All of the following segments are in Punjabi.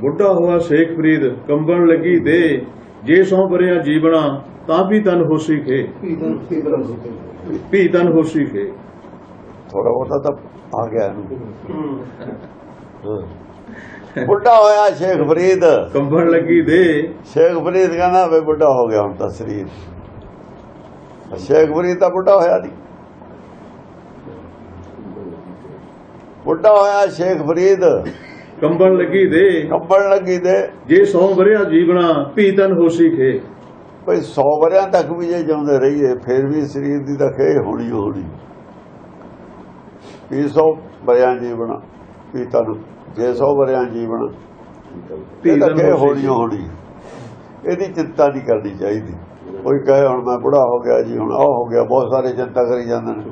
ਬੁੱਢਾ ਹੋਆ ਸ਼ੇਖ ਫਰੀਦ ਕੰਬਣ ਲੱਗੀ ਦੇ ਜੇ ਸੌ ਪਰਿਆ ਜੀਵਣਾ ਤਾਂ ਵੀ ਤਨ ਹੋਸੀ ਖੇ। ਵੀ ਤਨ ਹੋਸੀ ਖੇ। ਥੋੜਾ ਬਹੁਤਾ ਤਾਂ ਆ ਗਿਆ। ਬੁੱਢਾ ਹੋਇਆ ਸ਼ੇਖ ਫਰੀਦ। ਕੰਬਣ ਲੱਗੀ ਦੇ। ਸ਼ੇਖ ਫਰੀਦ ਕਹਿੰਦਾ ਵੇ ਬੁੱਢਾ ਹੋ ਗਿਆ ਹੁਣ ਤਾਂ ਸਰੀਰ। ਸ਼ੇਖ ਫਰੀਦ ਤਾਂ ਬੁੱਢਾ ਹੋਇਆ ਨਹੀਂ ਬੁੱਢਾ ਹੋਇਆ ਸ਼ੇਖ ਫਰੀਦ। ਕੰਬਣ ਲੱਗੀ ਦੇ। ਕੰਬਣ ਲੱਗੀ ਦੇ। ਜੇ ਸੌ ਵਰਿਆ ਜੀਵਣਾ ਵੀ ਤਨ ਹੋਸੀ ਖੇ। ਭਈ 100 ਵਰਿਆਂ ਤੱਕ ਵੀ ਜੇ ਜਿਉਂਦੇ ਰਹੀਏ ਫਿਰ ਵੀ ਸਰੀਰ ਦੀ ਤਾਂ ਖੇ ਹੋਣੀ ਹੋਣੀ। ਵੀ 100 ਵਰਿਆਂ ਜੀਵਣਾ ਵੀ ਤਨ ਜੇ 100 ਵਰਿਆਂ ਜੀਵਣਾ ਤਾਂ ਤਨ ਹੋਣੀ ਹੋਣੀ। ਇਹਦੀ ਚਿੰਤਾ ਨਹੀਂ ਕਰਨੀ ਚਾਹੀਦੀ। ਕੋਈ ਕਹੇ ਹੁਣ ਮੈਂ ਬੁੜਾ ਹੋ ਗਿਆ ਜੀ ਹੁਣ ਆਹ ਹੋ ਗਿਆ ਬਹੁਤ ਸਾਰੇ ਚਿੰਤਾ ਕਰੀ ਜਾਂਦੇ ਨੇ।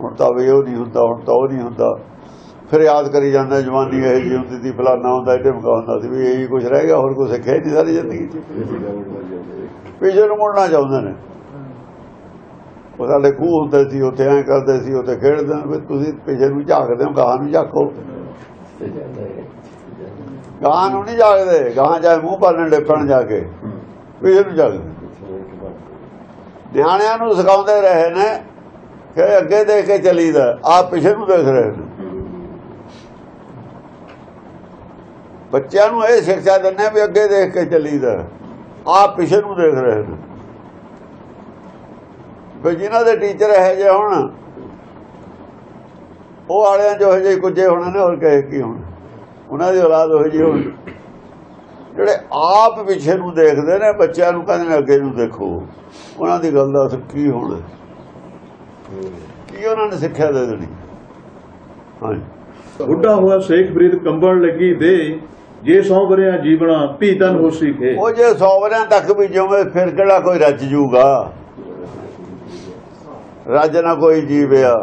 ਹੁਣ ਤਾਂ ਵੀ ਉਹ ਨਹੀਂ ਹੁੰਦਾ ਹੁਣ ਤਾਂ ਉਹ ਨਹੀਂ ਹੁੰਦਾ। ਫਿਰ ਯਾਦ ਕਰੀ ਜਾਂਦਾ ਜਵਾਨੀ ਇਹ ਜੀ ਹੁੰਦੀ ਸੀ, ਫਲਾਨਾ ਹੁੰਦਾ ਢਿਮਕਾ ਹੁੰਦਾ ਸੀ, ਵੀ ਇਹੀ ਕੁਝ ਰਹਿ ਗਿਆ, ਹੋਰ ਕੁਝ ਸਿੱਖਿਆ ਨਹੀਂ ਸਾਰੀ ਜ਼ਿੰਦਗੀ 'ਚ। ਪਿਛੇ ਨੂੰ ਮੁੜਨਾ ਚਾਹੁੰਦੇ ਨੇ। ਉਹ ਸਾਡੇ ਖੂਹ ਹੁੰਦੇ ਸੀ, ਉੱਥੇ ਐਂ ਕਰਦੇ ਸੀ, ਉੱਥੇ ਖੇਡਦੇ ਵੀ ਤੁਸੀਂ ਪਿਛੇ ਨੂੰ ਝਾਕਦੇ ਹੋ, ਗਾਹਾਂ ਨੂੰ ਝਾਕੋ। ਗਾਹਾਂ ਨੂੰ ਨਹੀਂ ਝਾਕਦੇ, ਗਾਹਾਂ ਜਾਏ ਮੂੰਹ ਪਾਲਣ ਡੇਪਣ ਜਾ ਕੇ, ਪਿਛੇ ਨੂੰ ਝਾਕਦੇ ਨਿਆਣਿਆਂ ਨੂੰ ਸਿਖਾਉਂਦੇ ਰਹੇ ਨੇ ਕਿ ਅੱਗੇ ਦੇਖ ਕੇ ਚੱਲੀਦਾ, ਆਪ ਪਿਛੇ ਨੂੰ ਦੇਖ ਰਹੇ ਨੇ। ਬੱਚਿਆਂ ਨੂੰ ਇਹ ਸਿੱਖਿਆ ਦਿੰਦੇ ਵੀ ਅੱਗੇ ਦੇਖ ਕੇ ਚੱਲੀਦਾ। ਆਪ ਪਿਛੇ ਨੂੰ ਦੇਖ ਰਹੇ ਨੇ। ਵੀ ਜਿਨ੍ਹਾਂ ਦੇ ਟੀਚਰ ਇਹ ਜੇ ਹੁਣ, ਉਹ ਵਾਲਿਆਂ ਜੋ ਜਿਹੇ ਕੁਝੇ ਹੋਣੇ ਨੇ, ਹੋਰ ਕਹੇ ਕੀ ਹੁਣ। ਉਹਨਾਂ ਦੀ ਔਲਾਦ ਉਹ ਜਿਹੀ ਹੋਣੀ। ਜਿਹੜੇ ਆਪ ਪਿਛੇ ਨੂੰ ਦੇਖਦੇ ਨੇ, ਬੱਚਿਆਂ ਨੂੰ ਕਹਿੰਦੇ ਨੇ, ਅੱਗੇ ਨੂੰ ਦੇਖੋ। ਉਹਨਾਂ ਦੀ ਗੱਲ ਦਾ ਅਸਰ ਕੀ ਹੋਣਾ। ਕੀ ਉਹਨਾਂ ਨੇ ਸਿੱਖਿਆ ਦੇ ਦੇਣੀ? ਹਾਂਜੀ। ਬੁੱਢਾ ਹੋਆ ਸ਼ੇਖ ਫਰੀਦ ਕੰਬਣ ਲੱਗੀ ਦੇ। ਜੇ ਸੌ ਵਰਿਆ ਜੀਵਣਾ ਵੀ ਤਨ ਹੋਸੀ ਖੇ। ਉਹ ਜੇ 100 ਵਰਿਆਂ ਤੱਕ ਵੀ ਜਿਵੇਂ ਫਿਰ ਕਿਹੜਾ ਕੋਈ ਰੱਜ ਜੂਗਾ? ਰੱਜ ਨਾ ਕੋਈ ਜੀਵਿਆ।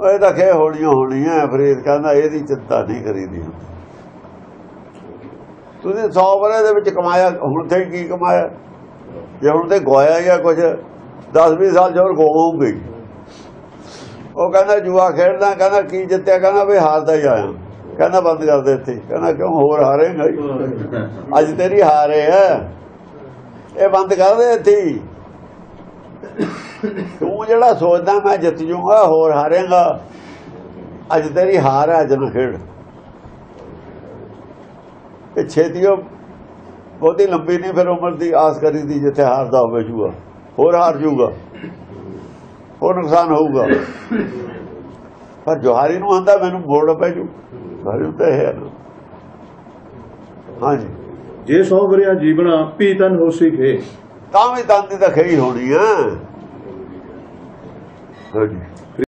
ਉਹ ਤਾਂ ਖੇ ਹੋਣੀਆਂ ਹੋਣੀਆਂ, ਫਰੀਦ ਕਹਿੰਦਾ ਇਹਦੀ ਚਿੰਤਾ ਨਹੀਂ ਕਰੀਦੀ। ਤੁਸੀਂ 100 ਵਰਿਆਂ ਦੇ ਵਿੱਚ ਕਮਾਇਆ, ਹੁਣ ਤੇ ਕੀ ਕਮਾਇਆ? ਜੇ ਹੁਣ ਤੇ ਗਵਾਇਆ ਜਾਂ ਕੁਝ 10-20 ਸਾਲ ਜੋਰ ਗਵਾਉਂਗੇ ਉਹ ਕਹਿੰਦਾ ਜੂਆ ਖੇਡਦਾ, ਕਹਿੰਦਾ ਕੀ ਜਿੱਤਿਆ? ਕਹਿੰਦਾ ਵੀ ਹਾਰਦਾ ਹੀ ਆਇਆ। ਕਹਿੰਦਾ ਬੰਦ ਕਰ ਦੇ ਇੱਥੇ। ਕਹਿੰਦਾ ਕਿਉਂ? ਹੋਰ ਹਾਰੇਗਾ ਹੀ ਅੱਜ ਤੇਰੀ ਹਾਰੇ ਹੈ ਇਹ ਬੰਦ ਕਰ ਦੇ ਇੱਥੇ। ਤੂੰ ਜਿਹੜਾ ਸੋਚਦਾ ਮੈਂ ਜਿੱਤ ਜੂਗਾ ਹੋਰ ਹਾਰੇਗਾ। ਅੱਜ ਤੇਰੀ ਹਾਰ ਹੈ ਨਾ ਖੇਡ। ਇਹ ਛੇਤੀਓ ਬਹੁਤੀ ਲੰਬੀ ਨਹੀਂ ਫਿਰ ਉਮਰ ਦੀ ਆਸ ਕਰੀ ਦੀ ਜਿੱਥੇ ਹਾਰਦਾ ਹੋਵੇ ਜੂਗਾ ਹੋਰ ਹਾਰ ਜੂਗਾ। ਹੋਰ ਨੁਕਸਾਨ ਹੋਊਗਾ। ਪਰ ਜੋਹਾਰੀ ਨੂੰ ਆਂਦਾ ਮੈਨੂੰ ਮੋੜ ਪੈ ਜੂ। ਸਾਰੇ ਤਾਂ ਇਹ ਹੈ। ਹਾਂਜੀ। ਜੇ ਸੌ ਵਰਿਆ ਜੀਵਣਾ ਵੀ ਤਨ ਹੋਸੀ ਖੇ। ਤਾਂ ਵੀ ਤਨ ਦੀ ਤਾਂ ਖਈ ਹੋਣੀ ਆ ਹਾਂਜੀ।